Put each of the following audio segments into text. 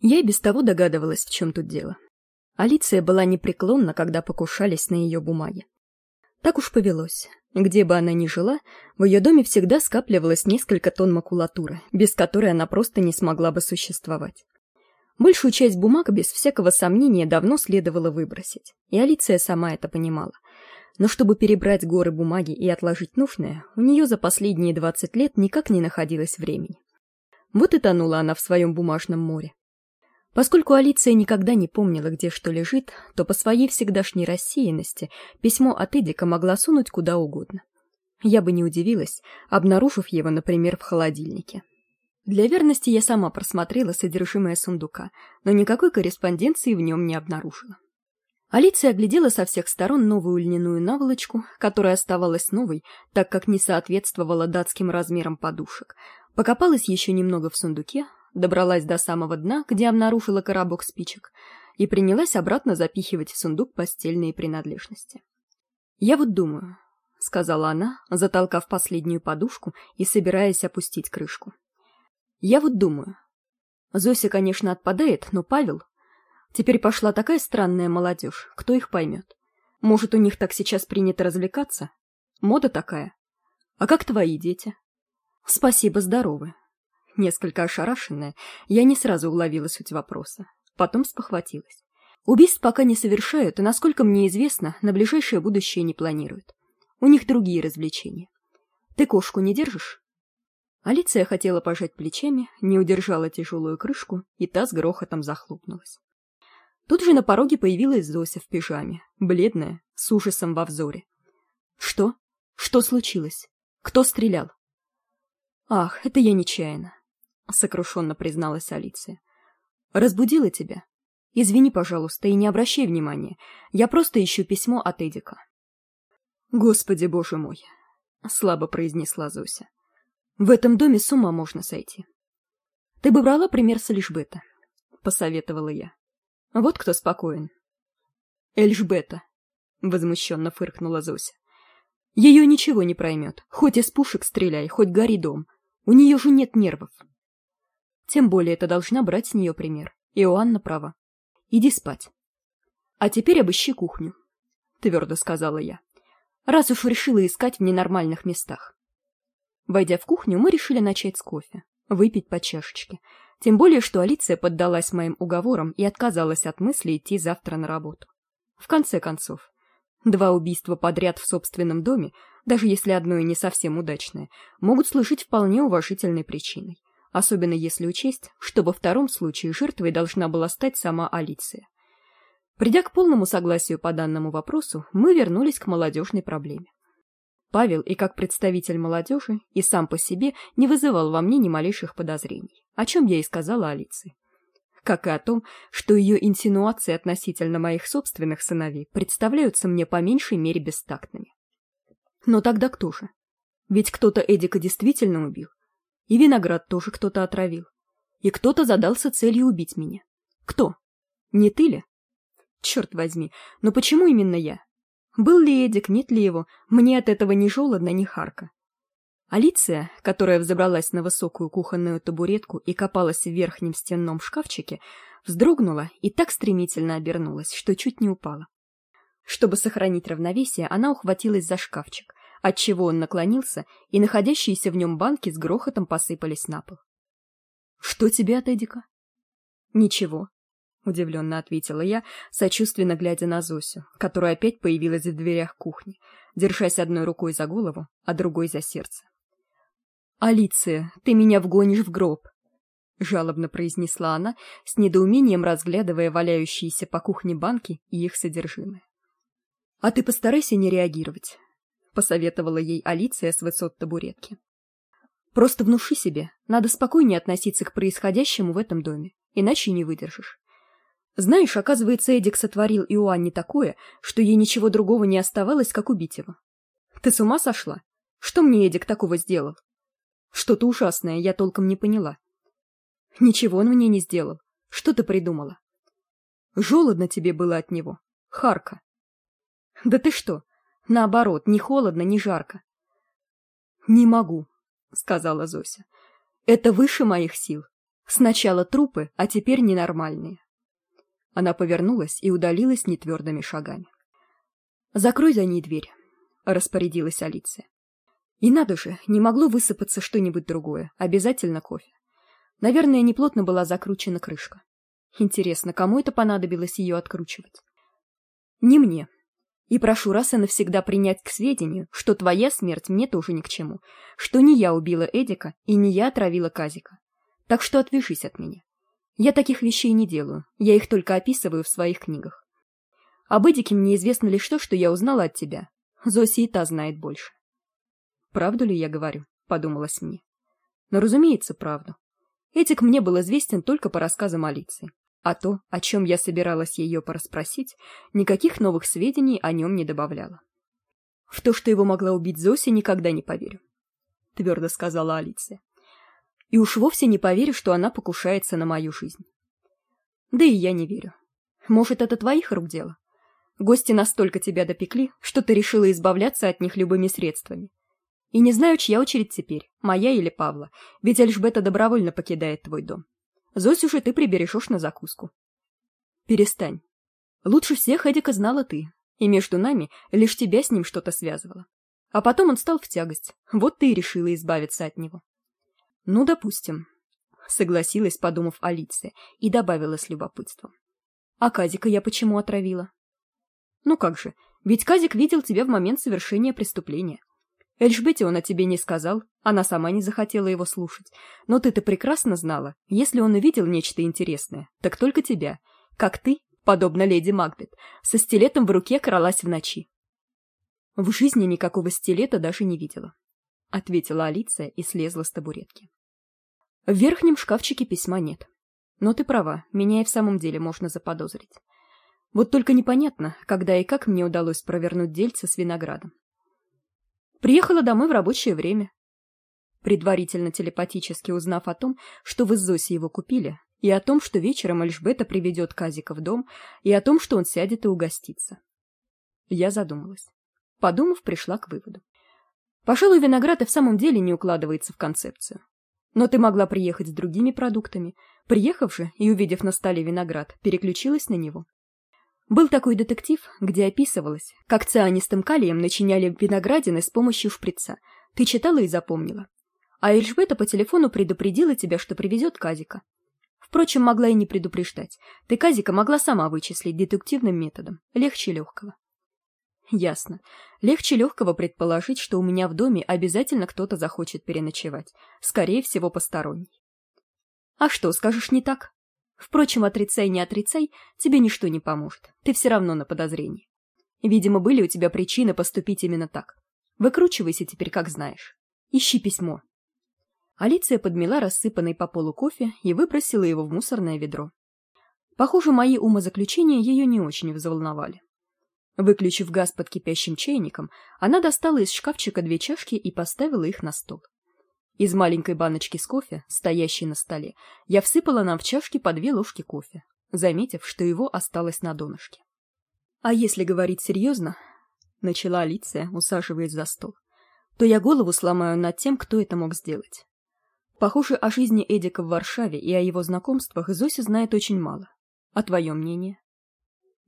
Я и без того догадывалась, в чем тут дело. Алиция была непреклонна, когда покушались на ее бумаги. Так уж повелось. Где бы она ни жила, в ее доме всегда скапливалось несколько тонн макулатуры, без которой она просто не смогла бы существовать. Большую часть бумаг, без всякого сомнения, давно следовало выбросить, и Алиция сама это понимала. Но чтобы перебрать горы бумаги и отложить нужное, у нее за последние двадцать лет никак не находилось времени. Вот и тонула она в своем бумажном море. Поскольку Алиция никогда не помнила, где что лежит, то по своей всегдашней рассеянности письмо от Эдика могла сунуть куда угодно. Я бы не удивилась, обнаружив его, например, в холодильнике. Для верности я сама просмотрела содержимое сундука, но никакой корреспонденции в нем не обнаружила. Алиция оглядела со всех сторон новую льняную наволочку, которая оставалась новой, так как не соответствовала датским размерам подушек, покопалась еще немного в сундуке, добралась до самого дна, где обнаружила коробок спичек, и принялась обратно запихивать в сундук постельные принадлежности. «Я вот думаю», — сказала она, затолкав последнюю подушку и собираясь опустить крышку. Я вот думаю. Зося, конечно, отпадает, но Павел... Теперь пошла такая странная молодежь, кто их поймет. Может, у них так сейчас принято развлекаться? Мода такая. А как твои дети? Спасибо, здоровы. Несколько ошарашенная, я не сразу уловила суть вопроса. Потом спохватилась. Убийств пока не совершают, и, насколько мне известно, на ближайшее будущее не планируют. У них другие развлечения. Ты кошку не держишь? Алиция хотела пожать плечами, не удержала тяжелую крышку, и та с грохотом захлопнулась. Тут же на пороге появилась Зося в пижаме, бледная, с ужасом во взоре. «Что? Что случилось? Кто стрелял?» «Ах, это я нечаянно», — сокрушенно призналась Алиция. «Разбудила тебя? Извини, пожалуйста, и не обращай внимания. Я просто ищу письмо от Эдика». «Господи, боже мой!» — слабо произнесла Зося. В этом доме с ума можно сойти. Ты бы брала пример с Эльжбета, — посоветовала я. Вот кто спокоен. Эльжбета, — возмущенно фыркнула Зося. Ее ничего не проймет, хоть из пушек стреляй, хоть гори дом. У нее же нет нервов. Тем более ты должна брать с нее пример. Иоанна права. Иди спать. А теперь обыщи кухню, — твердо сказала я. Раз уж решила искать в ненормальных местах. Войдя в кухню, мы решили начать с кофе, выпить по чашечке. Тем более, что Алиция поддалась моим уговорам и отказалась от мысли идти завтра на работу. В конце концов, два убийства подряд в собственном доме, даже если одно и не совсем удачное, могут служить вполне уважительной причиной, особенно если учесть, что во втором случае жертвой должна была стать сама Алиция. Придя к полному согласию по данному вопросу, мы вернулись к молодежной проблеме. Павел и как представитель молодежи, и сам по себе не вызывал во мне ни малейших подозрений, о чем я и сказала Алиции. Как и о том, что ее инсинуации относительно моих собственных сыновей представляются мне по меньшей мере бестактными. Но тогда кто же? Ведь кто-то Эдика действительно убил. И виноград тоже кто-то отравил. И кто-то задался целью убить меня. Кто? Не ты ли? Черт возьми, но почему именно я? Был ли Эдик, нет ли его, мне от этого ни желудно, ни харка. Алиция, которая взобралась на высокую кухонную табуретку и копалась в верхнем стенном шкафчике, вздрогнула и так стремительно обернулась, что чуть не упала. Чтобы сохранить равновесие, она ухватилась за шкафчик, отчего он наклонился, и находящиеся в нем банки с грохотом посыпались на пол. «Что тебе от Эдика?» «Ничего», удивленно ответила я, сочувственно глядя на Зосю, которая опять появилась в дверях кухни, держась одной рукой за голову, а другой за сердце. «Алиция, ты меня вгонишь в гроб!» — жалобно произнесла она, с недоумением разглядывая валяющиеся по кухне банки и их содержимое. «А ты постарайся не реагировать», — посоветовала ей Алиция с высот табуретки. «Просто внуши себе, надо спокойнее относиться к происходящему в этом доме, иначе не выдержишь. Знаешь, оказывается, Эдик сотворил Иоанне такое, что ей ничего другого не оставалось, как убить его. Ты с ума сошла? Что мне Эдик такого сделал? Что-то ужасное, я толком не поняла. Ничего он мне не сделал. Что ты придумала? Жолодно тебе было от него. Харка. Да ты что? Наоборот, ни холодно, ни жарко. Не могу, сказала Зося. Это выше моих сил. Сначала трупы, а теперь ненормальные. Она повернулась и удалилась нетвердыми шагами. «Закрой за ней дверь», — распорядилась Алиция. И надо же, не могло высыпаться что-нибудь другое, обязательно кофе. Наверное, неплотно была закручена крышка. Интересно, кому это понадобилось ее откручивать? Не мне. И прошу раз и навсегда принять к сведению, что твоя смерть мне тоже ни к чему, что не я убила Эдика и не я отравила Казика. Так что отвяжись от меня. Я таких вещей не делаю, я их только описываю в своих книгах. Об Эдике мне известно лишь то, что я узнала от тебя. Зоси и та знает больше. Правду ли я говорю? Подумалось мне. Но, разумеется, правду. Эдик мне был известен только по рассказам Алиции. А то, о чем я собиралась ее порасспросить, никаких новых сведений о нем не добавляла. В то, что его могла убить Зося, никогда не поверю. Твердо сказала Алиция. И уж вовсе не поверю, что она покушается на мою жизнь. Да и я не верю. Может, это твоих рук дело? Гости настолько тебя допекли, что ты решила избавляться от них любыми средствами. И не знаю, чья очередь теперь, моя или Павла, ведь Альжбета добровольно покидает твой дом. Зосю же ты прибережешь на закуску. Перестань. Лучше всех Эдика знала ты, и между нами лишь тебя с ним что-то связывало. А потом он стал в тягость, вот ты и решила избавиться от него. Ну, допустим, согласилась, подумав Алиция, и добавила с любопытством. А Казика я почему отравила? Ну как же, ведь Казик видел тебя в момент совершения преступления. Эльжбете он о тебе не сказал, она сама не захотела его слушать. Но ты-то прекрасно знала, если он увидел нечто интересное, так только тебя, как ты, подобно леди Макбет, со стилетом в руке кралась в ночи. В жизни никакого стилета даже не видела, — ответила Алиция и слезла с табуретки. В верхнем шкафчике письма нет. Но ты права, меня и в самом деле можно заподозрить. Вот только непонятно, когда и как мне удалось провернуть дельце с виноградом. Приехала домой в рабочее время. Предварительно телепатически узнав о том, что вы с Зоси его купили, и о том, что вечером Альжбета приведет Казика в дом, и о том, что он сядет и угостится. Я задумалась. Подумав, пришла к выводу. Пожалуй, виноград и в самом деле не укладывается в концепцию. Но ты могла приехать с другими продуктами. Приехав же и увидев на столе виноград, переключилась на него. Был такой детектив, где описывалось, как цианистым калием начиняли виноградины с помощью шприца. Ты читала и запомнила. А Эльжбета по телефону предупредила тебя, что привезет Казика. Впрочем, могла и не предупреждать. Ты Казика могла сама вычислить детективным методом. Легче легкого. Ясно. Легче легкого предположить, что у меня в доме обязательно кто-то захочет переночевать. Скорее всего, посторонний. А что, скажешь не так? Впрочем, отрицай, не отрицай, тебе ничто не поможет. Ты все равно на подозрении. Видимо, были у тебя причины поступить именно так. Выкручивайся теперь, как знаешь. Ищи письмо. Алиция подмела рассыпанный по полу кофе и выбросила его в мусорное ведро. Похоже, мои умозаключения ее не очень взволновали. Выключив газ под кипящим чайником, она достала из шкафчика две чашки и поставила их на стол. Из маленькой баночки с кофе, стоящей на столе, я всыпала нам в чашки по две ложки кофе, заметив, что его осталось на донышке. «А если говорить серьезно», — начала Алиция, усаживаясь за стол, «то я голову сломаю над тем, кто это мог сделать. Похоже, о жизни Эдика в Варшаве и о его знакомствах Зося знает очень мало. А твое мнение?»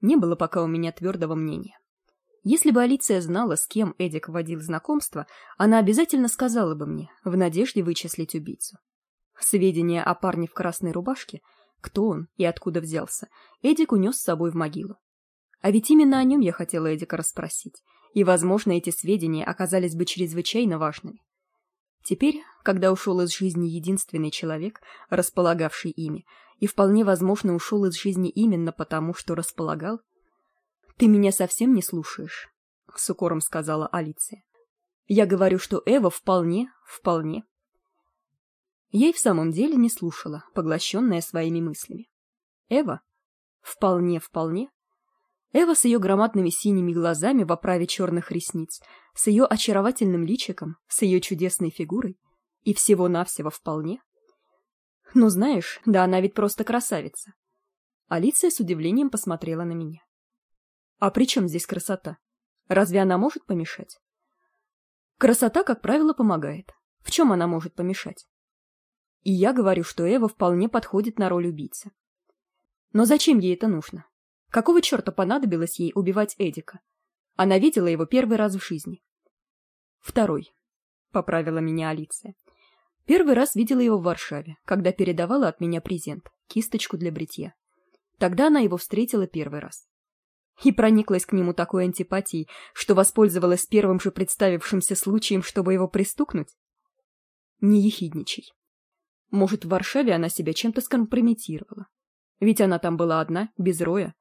Не было пока у меня твердого мнения. Если бы Алиция знала, с кем Эдик водил знакомство, она обязательно сказала бы мне, в надежде вычислить убийцу. Сведения о парне в красной рубашке, кто он и откуда взялся, Эдик унес с собой в могилу. А ведь именно о нем я хотела Эдика расспросить, и, возможно, эти сведения оказались бы чрезвычайно важными. Теперь, когда ушел из жизни единственный человек, располагавший ими, и вполне возможно ушел из жизни именно потому, что располагал, ты меня совсем не слушаешь с укором сказала алиция. Я говорю что эва вполне вполне и в самом деле не слушала поглощенная своими мыслями. Эва вполне вполне. Эва с ее громадными синими глазами в оправе черных ресниц с ее очаровательным личиком с ее чудесной фигурой и всего навсего вполне. Ну знаешь да она ведь просто красавица алиция с удивлением посмотрела на меня а при чем здесь красота? Разве она может помешать? Красота, как правило, помогает. В чем она может помешать? И я говорю, что Эва вполне подходит на роль убийцы. Но зачем ей это нужно? Какого черта понадобилось ей убивать Эдика? Она видела его первый раз в жизни. Второй. Поправила меня Алиция. Первый раз видела его в Варшаве, когда передавала от меня презент — кисточку для бритья. Тогда она его встретила первый раз. И прониклась к нему такой антипатией, что воспользовалась первым же представившимся случаем, чтобы его пристукнуть? Не ехидничай. Может, в Варшаве она себя чем-то скомпрометировала. Ведь она там была одна, без Роя.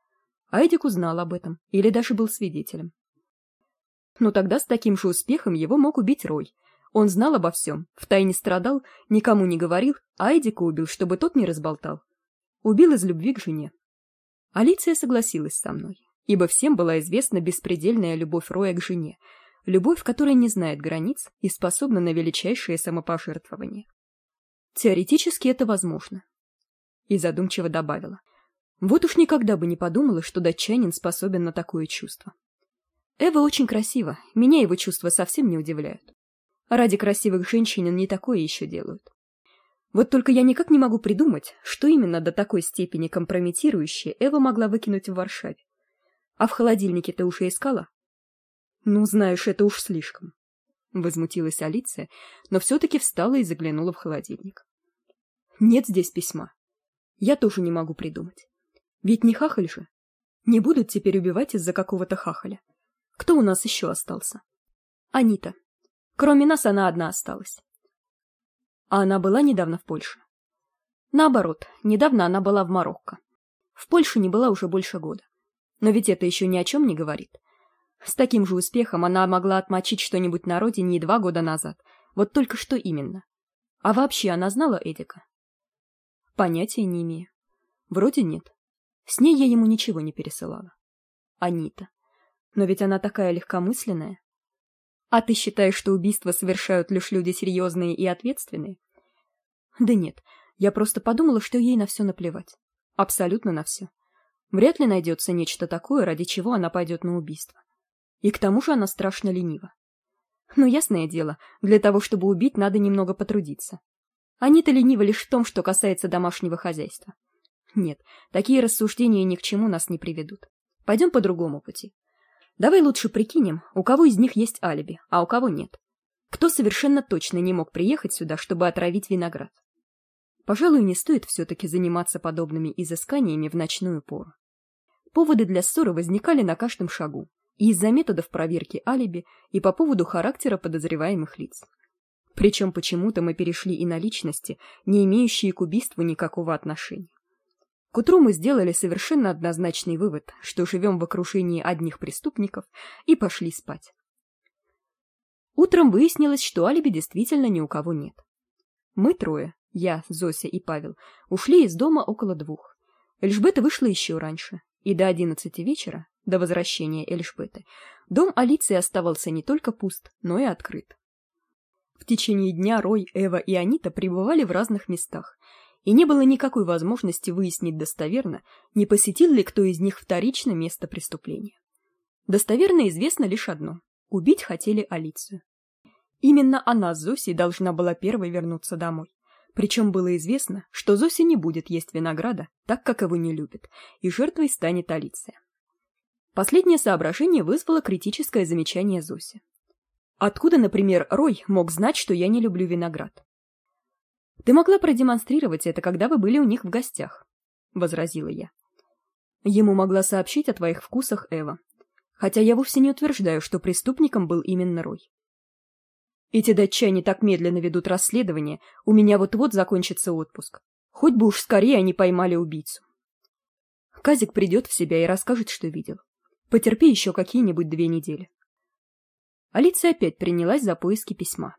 А Эдик узнал об этом, или даже был свидетелем. Но тогда с таким же успехом его мог убить Рой. Он знал обо всем, втайне страдал, никому не говорил, а Эдика убил, чтобы тот не разболтал. Убил из любви к жене. Алиция согласилась со мной, ибо всем была известна беспредельная любовь Роя к жене, любовь, которая не знает границ и способна на величайшее самопожертвование. Теоретически это возможно. И задумчиво добавила. Вот уж никогда бы не подумала, что датчанин способен на такое чувство. Эва очень красива, меня его чувства совсем не удивляют. Ради красивых женщин не такое еще делают. Вот только я никак не могу придумать, что именно до такой степени компрометирующее Эва могла выкинуть в Варшаве. А в холодильнике ты уже искала? Ну, знаешь, это уж слишком. Возмутилась Алиция, но все-таки встала и заглянула в холодильник. Нет здесь письма. Я тоже не могу придумать. Ведь не хахаль же. Не будут теперь убивать из-за какого-то хахаля. Кто у нас еще остался? Анита. Кроме нас она одна осталась. А она была недавно в Польше? Наоборот, недавно она была в Марокко. В Польше не была уже больше года. Но ведь это еще ни о чем не говорит. С таким же успехом она могла отмочить что-нибудь на родине и два года назад. Вот только что именно. А вообще она знала Эдика? Понятия не имею. Вроде нет. С ней я ему ничего не пересылала. Анита. Но ведь она такая легкомысленная. А ты считаешь, что убийства совершают лишь люди серьезные и ответственные? Да нет, я просто подумала, что ей на все наплевать. Абсолютно на все. Вряд ли найдется нечто такое, ради чего она пойдет на убийство. И к тому же она страшно ленива. Но ясное дело, для того, чтобы убить, надо немного потрудиться. Они-то ленивы лишь в том, что касается домашнего хозяйства. Нет, такие рассуждения ни к чему нас не приведут. Пойдем по другому пути. Давай лучше прикинем, у кого из них есть алиби, а у кого нет. Кто совершенно точно не мог приехать сюда, чтобы отравить виноград? Пожалуй, не стоит все-таки заниматься подобными изысканиями в ночную пору. Поводы для ссоры возникали на каждом шагу, и из-за методов проверки алиби, и по поводу характера подозреваемых лиц. Причем почему-то мы перешли и на личности, не имеющие к убийству никакого отношения. К утру мы сделали совершенно однозначный вывод, что живем в окружении одних преступников, и пошли спать. Утром выяснилось, что алиби действительно ни у кого нет. Мы трое, я, Зося и Павел, ушли из дома около двух. Эльжбета вышла еще раньше, и до одиннадцати вечера, до возвращения Эльжбеты, дом Алиции оставался не только пуст, но и открыт. В течение дня Рой, Эва и Анита пребывали в разных местах, и не было никакой возможности выяснить достоверно, не посетил ли кто из них вторично место преступления. Достоверно известно лишь одно – убить хотели Алицию. Именно она с Зосей должна была первой вернуться домой. Причем было известно, что Зося не будет есть винограда, так как его не любит, и жертвой станет Алиция. Последнее соображение вызвало критическое замечание Зоси. Откуда, например, Рой мог знать, что я не люблю виноград? ты могла продемонстрировать это когда вы были у них в гостях возразила я ему могла сообщить о твоих вкусах эва хотя я вовсе не утверждаю что преступником был именно рой эти датчане так медленно ведут расследование у меня вот вот закончится отпуск. Хоть бы уж скорее они поймали убийцу. Казик придет в себя и расскажет что видел. Потерпи еще какие нибудь две недели. Алиция опять принялась за поиски письма.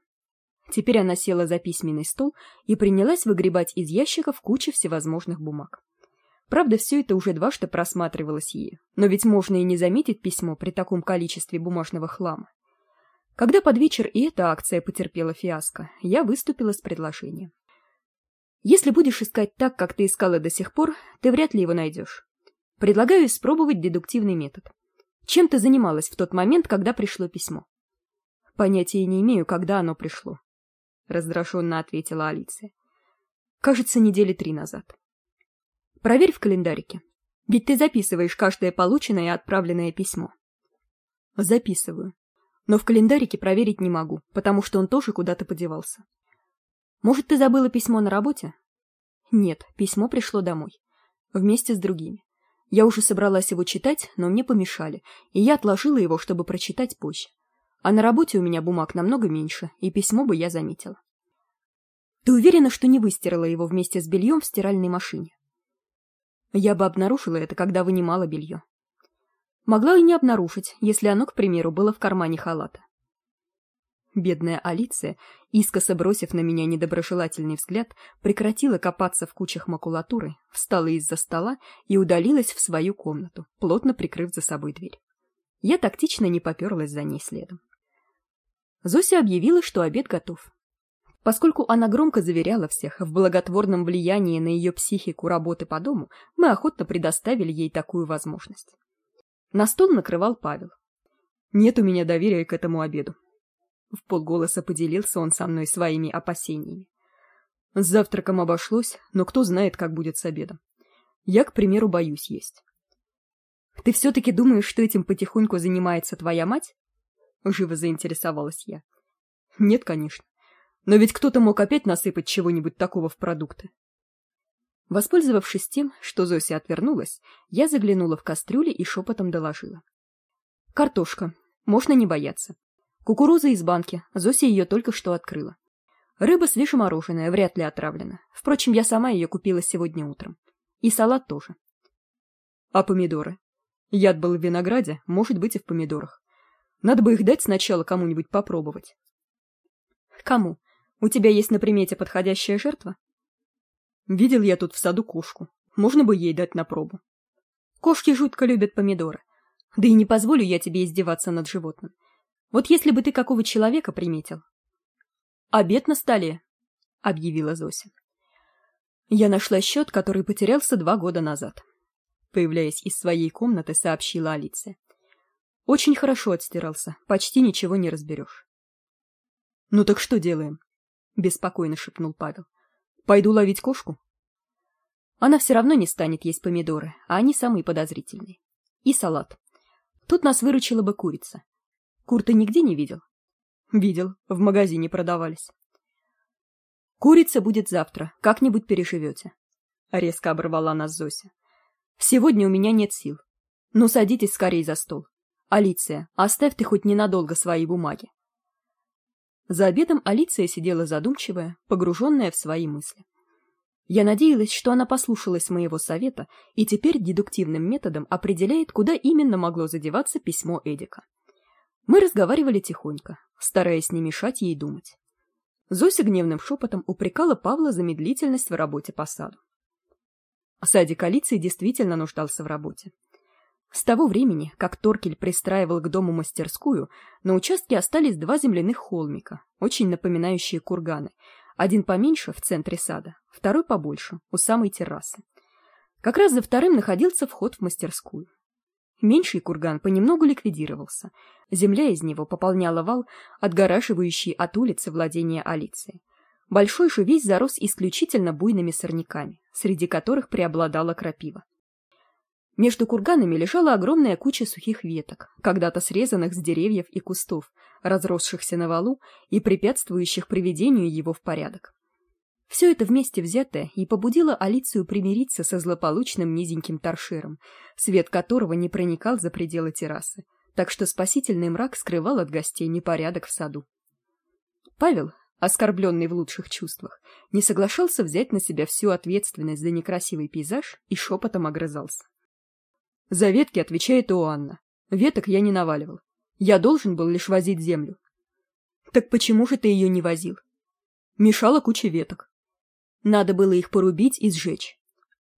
Теперь она села за письменный стол и принялась выгребать из ящиков кучу всевозможных бумаг. Правда, все это уже дважды просматривалось ею, но ведь можно и не заметить письмо при таком количестве бумажного хлама. Когда под вечер и эта акция потерпела фиаско, я выступила с предложением. Если будешь искать так, как ты искала до сих пор, ты вряд ли его найдешь. Предлагаю испробовать дедуктивный метод. Чем ты занималась в тот момент, когда пришло письмо? Понятия не имею, когда оно пришло раздраженно ответила алиция кажется недели три назад проверь в календарике ведь ты записываешь каждое полученное и отправленное письмо записываю но в календарике проверить не могу потому что он тоже куда то подевался. Может ты забыла письмо на работе? Нет письмо пришло домой. Вместе с другими. Я уже собралась его читать но мне помешали и я отложила его чтобы прочитать позже. А на работе у меня бумаг намного меньше и письмо бы я заметила. Ты уверена что не выстирала его вместе с бельем в стиральной машине? Я бы обнаружила это когда вынимала белье могла и не обнаружить если оно к примеру было в кармане халата. Бедная алиция искоса бросив на меня недоброжелательный взгляд прекратила копаться в кучах макулатуры встала из за стола и удалилась в свою комнату плотно прикрыв за собой дверь. Я тактично не поперлась за ней следом. Зося объявила что обед готов. Поскольку она громко заверяла всех в благотворном влиянии на ее психику работы по дому мы охотно предоставили ей такую возможность на стол накрывал павел. Нет у меня доверия к этому обеду в полголоса поделился он со мной своими опасениями. С завтраком обошлось но кто знает как будет с обедом. Я к примеру боюсь есть ты все таки думаешь что этим потихоньку занимается твоя мать? Живо заинтересовалась я. Нет конечно. Но ведь кто-то мог опять насыпать чего-нибудь такого в продукты воспользовавшись тем что зося отвернулась я заглянула в кастрюли и шепотом доложила. Картошка. Можно не бояться. Кукуруза из банки. Зося ее только что открыла. Рыба свежемороженая вряд ли отравлена. Впрочем я сама ее купила сегодня утром. И салат тоже а помидоры? Яд был в винограде может быть и в помидорах. Надо бы их дать сначала кому-нибудь попробовать кому? У тебя есть на примете подходящая жертва видел я тут в саду кошку. Можно бы ей дать на пробу. Кошки жутко любят помидоры. Да и не позволю я тебе издеваться над животным. Вот если бы ты какого человека приметил. Обед на столе объявила зося. Я нашла счет который потерялся два года назад. Появляясь из своей комнаты сообщила алиция очень хорошо отстирался почти ничего не разберешь. Ну так что делаем беспокойно шепнул павел пойду ловить кошку она все равно не станет есть помидоры а они самые подозрительные. И салат. Тут нас выручила бы курица. Кур ты нигде не видел? Видел. В магазине продавались. Курица будет завтра. Как нибудь переживете резко оборвала нас зося. Сегодня у меня нет сил. Ну садитесь скорей за стол. Алиция оставь ты хоть ненадолго свои бумаги за обедом алиция сидела задумчивая погруженная в свои мысли. Я надеялась что она послушалась моего совета и теперь дедуктивным методом определяет куда именно могло задеваться письмо эдика. Мы разговаривали тихонько стараясь не мешать ей думать. Зося гневным шепотом упрекала павла за медлительность в работе по саду. Садик алиции действительно нуждался в работе с того времени как торкель пристраивал к дому мастерскую на участке остались два земляных холмика очень напоминающие курганы. Один поменьше в центре сада второй побольше у самой террасы. Как раз за вторым находился вход в мастерскую. Меньший курган понемногу ликвидировался. Земля из него пополняла вал отгораживающий от улицы владения алиции большой же весь зарос исключительно буйными сорняками среди которых преобладала крапива между курганами лежала огромная куча сухих веток когда-то срезанных с деревьев и кустов разросшихся на валу и препятствующих приведению его в порядок. Все это вместе взятое и побудило алицию примириться со злополучным низеньким торшером свет которого не проникал за пределы террасы так что спасительный мрак скрывал от гостей непорядок в саду. Павел оскорбленный в лучших чувствах не соглашался взять на себя всю ответственность за некрасивый пейзаж и шепотом огрызался за ветки отвечает иоанна. Веток я не наваливал. Я должен был лишь возить землю. Так почему же ты ее не возил? Мешала куча веток. Надо было их порубить и сжечь.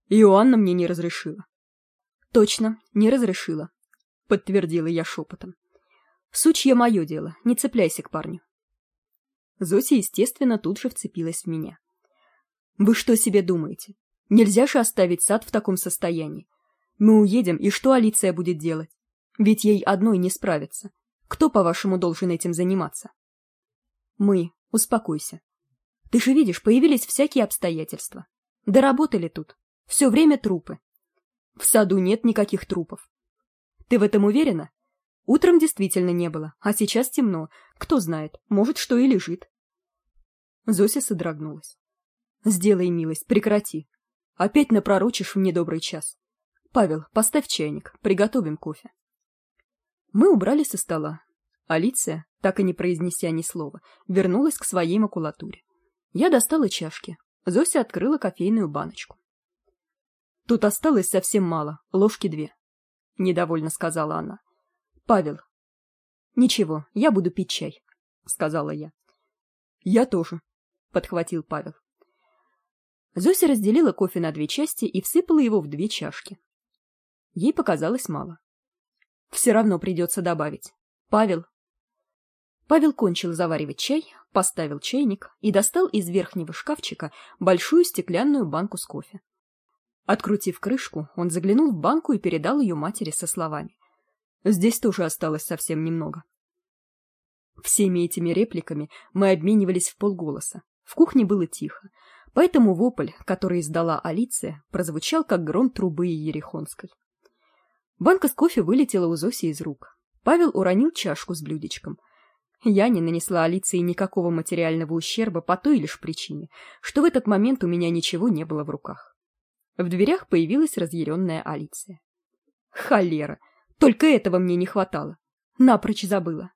Иоанна мне не разрешила. Точно не разрешила подтвердила я шепотом сучье мое дело не цепляйся к парню. Зося естественно тут же вцепилась в меня. Вы что себе думаете? Нельзя же оставить сад в таком состоянии мы уедем и что алиция будет делать ведь ей одной не справиться кто по вашему должен этим заниматься мы успокойся Ты же видишь, появились всякие обстоятельства. Доработали тут. Все время трупы. В саду нет никаких трупов. Ты в этом уверена? Утром действительно не было, а сейчас темно. Кто знает, может, что и лежит. Зося содрогнулась. Сделай милость, прекрати. Опять напророчишь в недобрый час. Павел, поставь чайник, приготовим кофе. Мы убрали со стола. Алиция, так и не произнеся ни слова, вернулась к своей макулатуре. Я достала чашки. Зося открыла кофейную баночку. Тут осталось совсем мало, ложки две. Недовольно сказала она. Павел. Ничего, я буду пить чай, сказала я. Я тоже, подхватил Павел. Зося разделила кофе на две части и всыпала его в две чашки. Ей показалось мало. Все равно придется добавить. Павел. Павел кончил заваривать чай, поставил чайник и достал из верхнего шкафчика большую стеклянную банку с кофе. Открутив крышку, он заглянул в банку и передал ее матери со словами. «Здесь тоже осталось совсем немного». Всеми этими репликами мы обменивались в полголоса. В кухне было тихо, поэтому вопль, который издала Алиция, прозвучал как гром трубы Ерехонской. Банка с кофе вылетела у Зоси из рук. Павел уронил чашку с блюдечком. Я не нанесла Алиции никакого материального ущерба по той лишь причине, что в этот момент у меня ничего не было в руках. В дверях появилась разъяренная Алиция. Холера! Только этого мне не хватало. Напрочь забыла.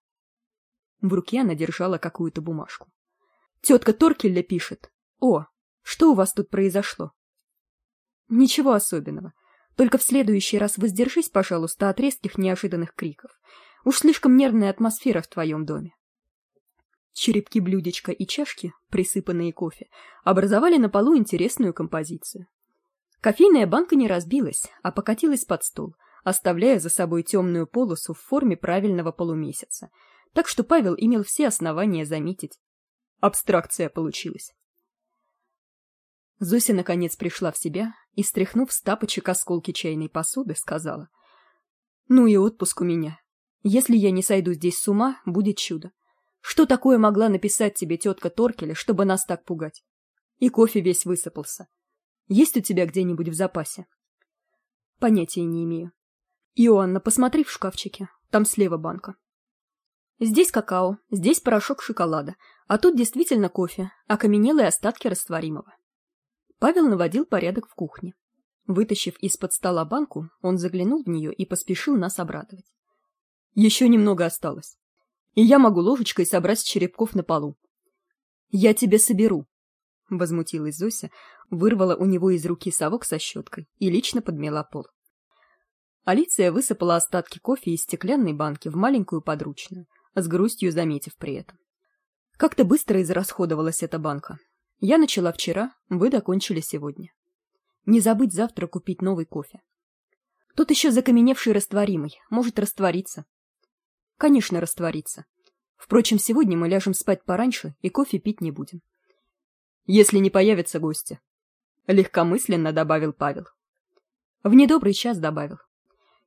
В руке она держала какую-то бумажку. Тетка Торкелля пишет. О, что у вас тут произошло? Ничего особенного. Только в следующий раз воздержись, пожалуйста, от резких неожиданных криков. Уж слишком нервная атмосфера в твоем доме. Черепки блюдечка и чашки, присыпанные кофе, образовали на полу интересную композицию. Кофейная банка не разбилась, а покатилась под стол, оставляя за собой темную полосу в форме правильного полумесяца, так что Павел имел все основания заметить. Абстракция получилась. Зося наконец пришла в себя и, стряхнув с тапочек осколки чайной посуды, сказала. «Ну и отпуск у меня. Если я не сойду здесь с ума, будет чудо. Что такое могла написать тебе тетка Торкеля, чтобы нас так пугать? И кофе весь высыпался. Есть у тебя где-нибудь в запасе? Понятия не имею. Иоанна, посмотри в шкафчике. Там слева банка. Здесь какао, здесь порошок шоколада, а тут действительно кофе, окаменелые остатки растворимого. Павел наводил порядок в кухне. Вытащив из-под стола банку, он заглянул в нее и поспешил нас обрадовать. Еще немного осталось. И я могу ложечкой собрать черепков на полу. Я тебе соберу, — возмутилась Зося, вырвала у него из руки совок со щеткой и лично подмела пол. Алиция высыпала остатки кофе из стеклянной банки в маленькую подручную, с грустью заметив при этом. Как-то быстро израсходовалась эта банка. Я начала вчера, вы докончили сегодня. Не забыть завтра купить новый кофе. Тут еще закаменевший растворимый, может раствориться. Конечно, раствориться. Впрочем, сегодня мы ляжем спать пораньше и кофе пить не будем если не появятся гости легкомысленно добавил павел в недобрый час добавил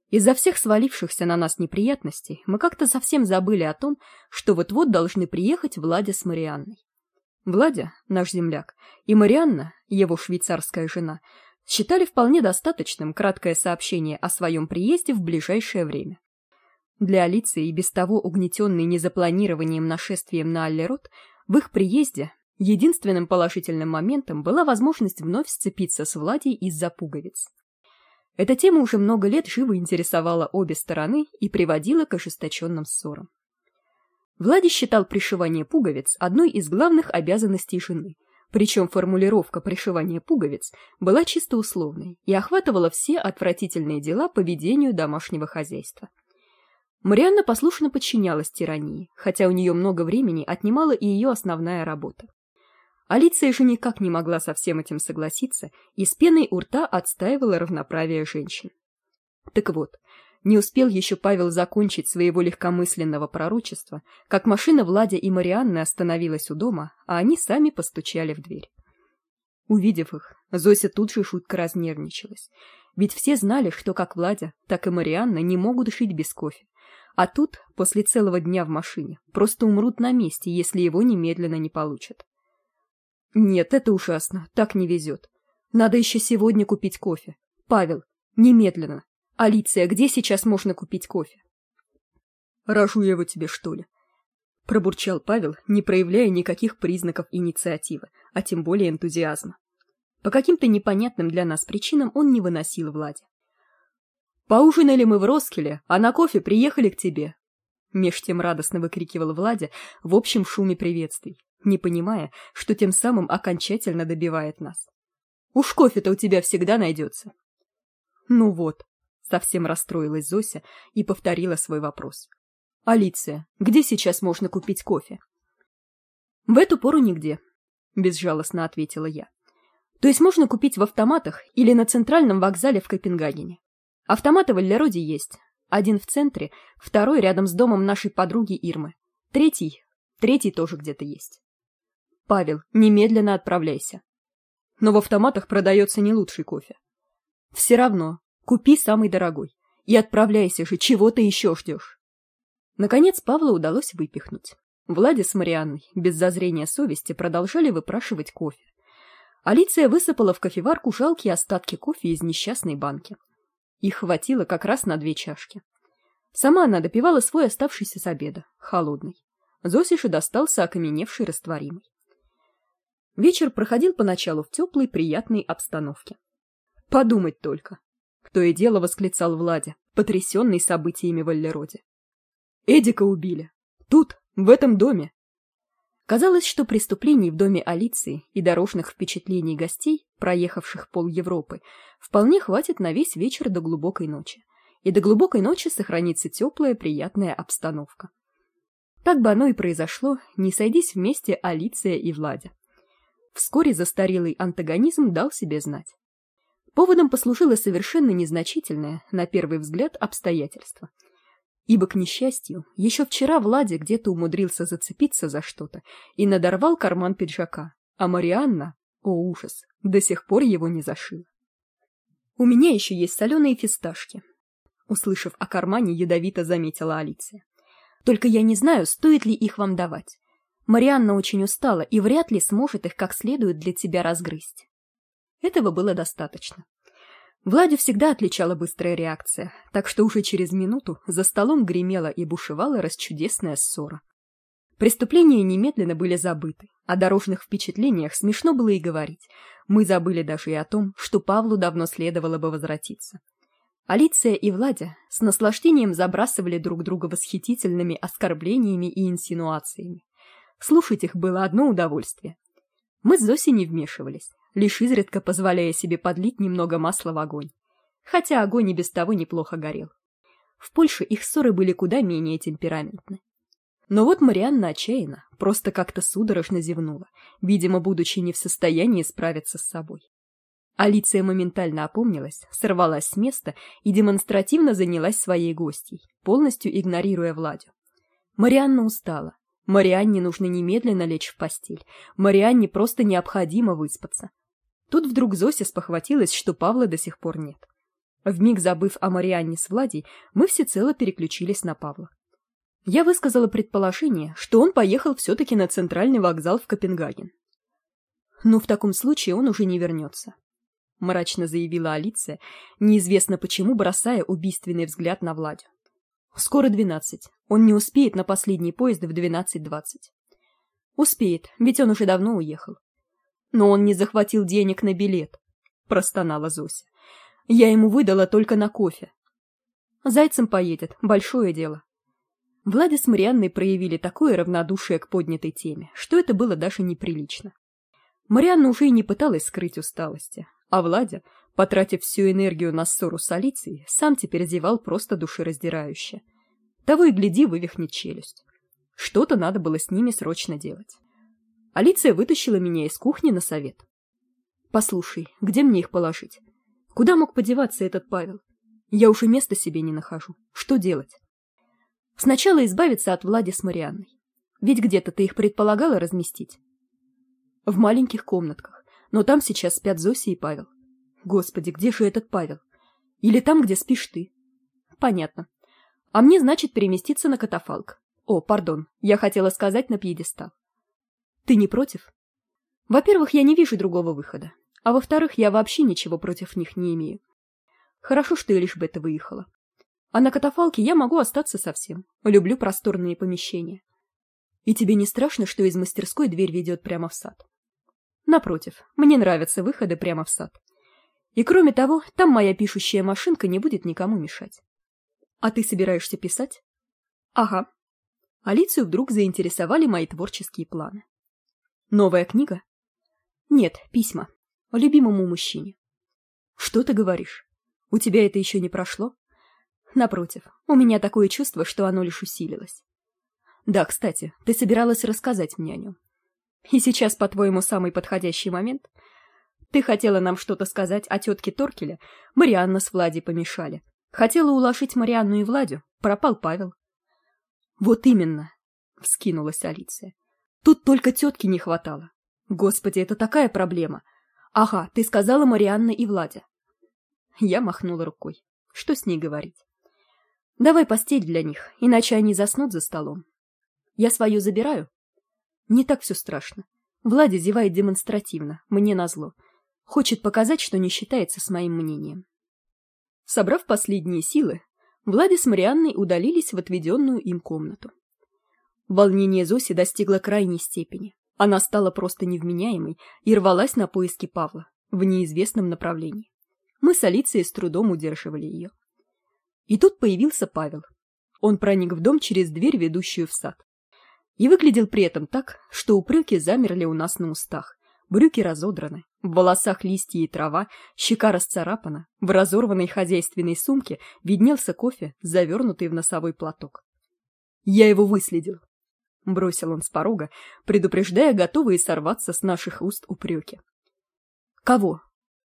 из-за всех свалившихся на нас неприятностей мы как-то совсем забыли о том что вот вот должны приехать владя с марианной владя наш земляк и марианна его швейцарская жена считали вполне достаточным краткое сообщение о своем приезде в ближайшее время для алиции и без того угнетенной незапланированием нашествием на аллерот в их приезде Единственным положительным моментом была возможность вновь сцепиться с Владей из-за пуговиц. Эта тема уже много лет живо интересовала обе стороны и приводила к ожесточенным ссорам. Влади считал пришивание пуговиц одной из главных обязанностей жены, причем формулировка пришивания пуговиц была чисто условной и охватывала все отвратительные дела по ведению домашнего хозяйства. Марианна послушно подчинялась тирании, хотя у нее много времени отнимала и ее основная работа. Алиция же никак не могла со всем этим согласиться и с пеной у рта отстаивала равноправие женщин. Так вот, не успел еще Павел закончить своего легкомысленного пророчества, как машина Владя и Марианны остановилась у дома, а они сами постучали в дверь. Увидев их, Зося тут же шутко разнервничалась, ведь все знали, что как Владя, так и Марианна не могут жить без кофе, а тут, после целого дня в машине, просто умрут на месте, если его немедленно не получат. нет это ужасно так не везет. Надо еще сегодня купить кофе. Павел немедленно алиция где сейчас можно купить кофе? Рожу его тебе что ли? Пробурчал павел не проявляя никаких признаков инициативы а тем более энтузиазма. По каким то непонятным для нас причинам он не выносил влади. Поужинали мы в роскеле а на кофе приехали к тебе! Меж тем радостно выкрикивал владя в общем шуме приветствий не понимая что тем самым окончательно добивает нас. Уж кофе то у тебя всегда найдется! Ну вот совсем расстроилась зося и повторила свой вопрос. Алиция где сейчас можно купить кофе? В эту пору нигде безжалостно ответила я. То есть можно купить в автоматах или на центральном вокзале в копенгагене. Автоматы в аллероде есть. Один в центре второй рядом с домом нашей подруги ирмы. Третий третий тоже где то есть павел немедленно отправляйся. Но в автоматах продается не лучший кофе. Все равно купи самый дорогой и отправляйся же чего ты еще ждешь наконец павла удалось выпихнуть. Влади с марианной без зазрения совести продолжали выпрашивать кофе. Алиция высыпала в кофеварку жалкие остатки кофе из несчастной банки. Их хватило как раз на две чашки. Сама она допивала свой оставшийся с обеда холодный. Зосише достался окаменевший растворимый. Вечер проходил поначалу в теплой приятной обстановке. Подумать только кто и дело восклицал владя потрясенный событиями в аллероде эдика убили! Тут в этом доме! Казалось что преступлений в доме алиции и дорожных впечатлений гостей проехавших пол европы вполне хватит на весь вечер до глубокой ночи. И до глубокой ночи сохранится теплая приятная обстановка. Так бы оно и произошло не сойдись вместе алиция и владя. Вскоре застарелый антагонизм дал себе знать поводом послужило совершенно незначительное на первый взгляд обстоятельство – ибо к несчастью еще вчера владя где то умудрился зацепиться за что то и надорвал карман пиджака а марианна о ужас до сих пор его не зашила. У меня еще есть соленые фисташки услышав о кармане ядовито заметила алиция. Только я не знаю стоит ли их вам давать. Марианна очень устала и вряд ли сможет их как следует для тебя разгрызть этого было достаточно Владю всегда отличала быстрая реакция, так что уже через минуту за столом гремела и бушевала расчудесная ссора. Преступления немедленно были забыты, о дорожных впечатлениях смешно было и говорить. Мы забыли даже и о том, что Павлу давно следовало бы возвратиться. Алиция и Владя с наслаждением забрасывали друг друга восхитительными оскорблениями и инсинуациями. Слушать их было одно удовольствие. Мы с Зосей не вмешивались, лишь изредка позволяя себе подлить немного масла в огонь. Хотя огонь и без того неплохо горел. В Польше их ссоры были куда менее темпераментны. Но вот Марианна отчаянно, просто как-то судорожно зевнула, видимо, будучи не в состоянии справиться с собой. Алиция моментально опомнилась, сорвалась с места и демонстративно занялась своей гостьей, полностью игнорируя Владю. Марианна устала. Марианне нужно немедленно лечь в постель. Марианне просто необходимо выспаться. Тут вдруг Зося спохватилась, что Павла до сих пор нет. Вмиг забыв о Марианне с Владей, мы всецело переключились на Павла. Я высказала предположение, что он поехал все-таки на центральный вокзал в Копенгаген. «Ну, в таком случае он уже не вернется», — мрачно заявила Алиция, неизвестно почему бросая убийственный взгляд на Владю. «Скоро двенадцать. Он не успеет на последний поезд в двенадцать двадцать». «Успеет, ведь он уже давно уехал. Но он не захватил денег на билет простонала зося. Я ему выдала только на кофе. Зайцем поедет большое дело. Владя с марианной проявили такое равнодушие к поднятой теме что это было даже неприлично. Марианна уже и не пыталась скрыть усталости а владя потратив всю энергию на ссору с алицией сам теперь зевал просто душераздирающе того и гляди вывихнет челюсть. Что то надо было с ними срочно делать. Алиция вытащила меня из кухни на совет. Послушай где мне их положить? Куда мог подеваться этот павел? Я уже места себе не нахожу. Что делать? Сначала избавиться от влади с марианной. Ведь где то ты их предполагала разместить? В маленьких комнатках. Но там сейчас спят зоси и павел. Господи где же этот павел? Или там где спишь ты? Понятно а мне значит переместиться на катафалк о пардон я хотела сказать на пьедестал ты не против Во-первых, я не вижу другого выхода, а во-вторых, я вообще ничего против них не имею. Хорошо, что я лишь бета выехала. А на катафалке я могу остаться совсем. Люблю просторные помещения. И тебе не страшно, что из мастерской дверь ведет прямо в сад? Напротив, мне нравятся выходы прямо в сад. И кроме того, там моя пишущая машинка не будет никому мешать. А ты собираешься писать? Ага. Алицию вдруг заинтересовали мои творческие планы. Новая книга? Нет, письма. Любимому мужчине. Что ты говоришь? У тебя это еще не прошло? Напротив, у меня такое чувство, что оно лишь усилилось. Да, кстати, ты собиралась рассказать мне о нем. И сейчас, по-твоему, самый подходящий момент? Ты хотела нам что-то сказать о тетке Торкеля, Марианна с Влади помешали. Хотела уложить Марианну и Владю, пропал Павел. Вот именно, вскинулась Алиция. Тут только тетки не хватало. Господи, это такая проблема. Ага, ты сказала Марианна и Владя. Я махнула рукой. Что с ней говорить? Давай постель для них, иначе они заснут за столом. Я свою забираю? Не так все страшно. Владя зевает демонстративно, мне назло. Хочет показать, что не считается с моим мнением. Собрав последние силы, Влади с Марианной удалились в отведенную им комнату. Волнение Зоси достигло крайней степени. Она стала просто невменяемой и рвалась на поиски Павла в неизвестном направлении. Мы с Алицией с трудом удерживали ее. И тут появился Павел. Он проник в дом через дверь, ведущую в сад. И выглядел при этом так, что упреки замерли у нас на устах. Брюки разодраны, в волосах листья и трава, щека расцарапана, в разорванной хозяйственной сумке виднелся кофе, завернутый в носовой платок. Я его выследил. Бросил он с порога, предупреждая готовые сорваться с наших уст упреки. Кого?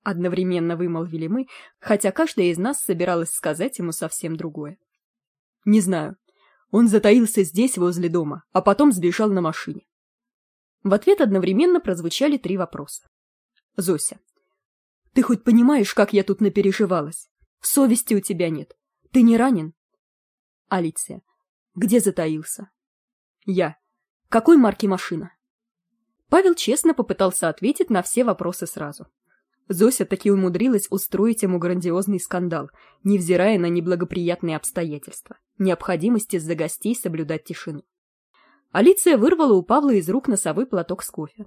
Одновременно вымолвили мы, хотя каждая из нас собиралась сказать ему совсем другое. Не знаю. Он затаился здесь, возле дома, а потом сбежал на машине. В ответ одновременно прозвучали три вопроса. Зося. Ты хоть понимаешь, как я тут напереживалась? Совести у тебя нет. Ты не ранен? Алиция. Где затаился? Я. Какой марки машина? Павел честно попытался ответить на все вопросы сразу. Зося таки умудрилась устроить ему грандиозный скандал, невзирая на неблагоприятные обстоятельства, необходимость из-за гостей соблюдать тишину. Алиция вырвала у Павла из рук носовой платок с кофе.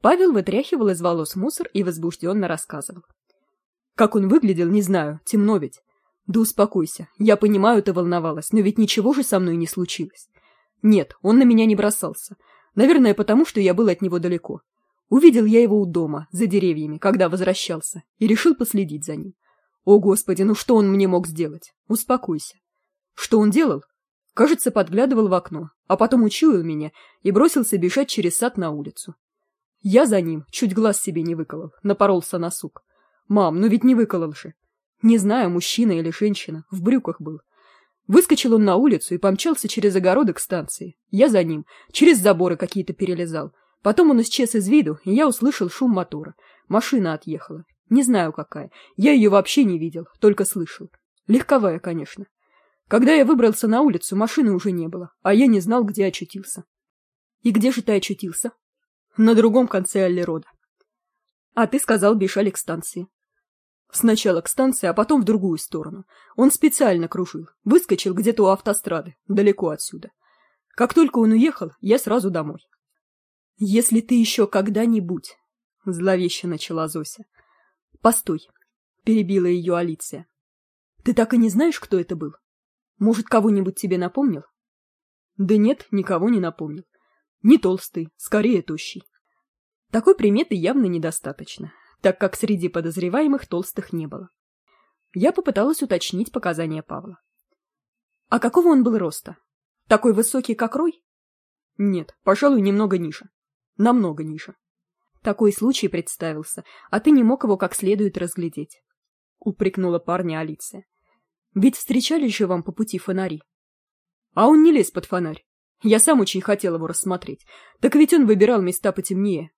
Павел вытряхивал из волос мусор и возбужденно рассказывал. Как он выглядел, не знаю, темно ведь. Да успокойся, я понимаю, ты волновалась, но ведь ничего же со мной не случилось. Нет, он на меня не бросался. Наверное, потому что я был от него далеко. Увидел я его у дома, за деревьями, когда возвращался, и решил последить за ним. О, Господи, ну что он мне мог сделать? Успокойся. Что он делал? Кажется, подглядывал в окно, а потом учуял меня и бросился бежать через сад на улицу. Я за ним чуть глаз себе не выколол, напоролся на сук. Мам, ну ведь не выколол же. Не знаю, мужчина или женщина, в брюках был. Выскочил он на улицу и помчался через огороды к станции. Я за ним, через заборы какие-то перелезал. Потом он исчез из виду, и я услышал шум мотора. Машина отъехала. Не знаю какая. Я ее вообще не видел, только слышал. Легковая, конечно. Когда я выбрался на улицу, машины уже не было, а я не знал, где очутился. И где же ты очутился? На другом конце Аллерода. А ты сказал, бежали к станции. Сначала к станции, а потом в другую сторону. Он специально кружил, выскочил где-то у автострады, далеко отсюда. Как только он уехал, я сразу домой если ты еще когда-нибудь зловеще начала зося постой перебила ее алиция ты так и не знаешь кто это был может кого нибудь тебе напомнил да нет никого не напомнил не толстый скорее тощий такой приметы явно недостаточно так как среди подозреваемых толстых не было я попыталась уточнить показания павла а какого он был роста такой высокий как рой нет пожалуй немного ниже намного ниже. Такой случай представился, а ты не мог его как следует разглядеть. Упрекнула парня Алиция. Ведь встречались же вам по пути фонари. А он не лез под фонарь. Я сам очень хотел его рассмотреть. Так ведь он выбирал места потемнее,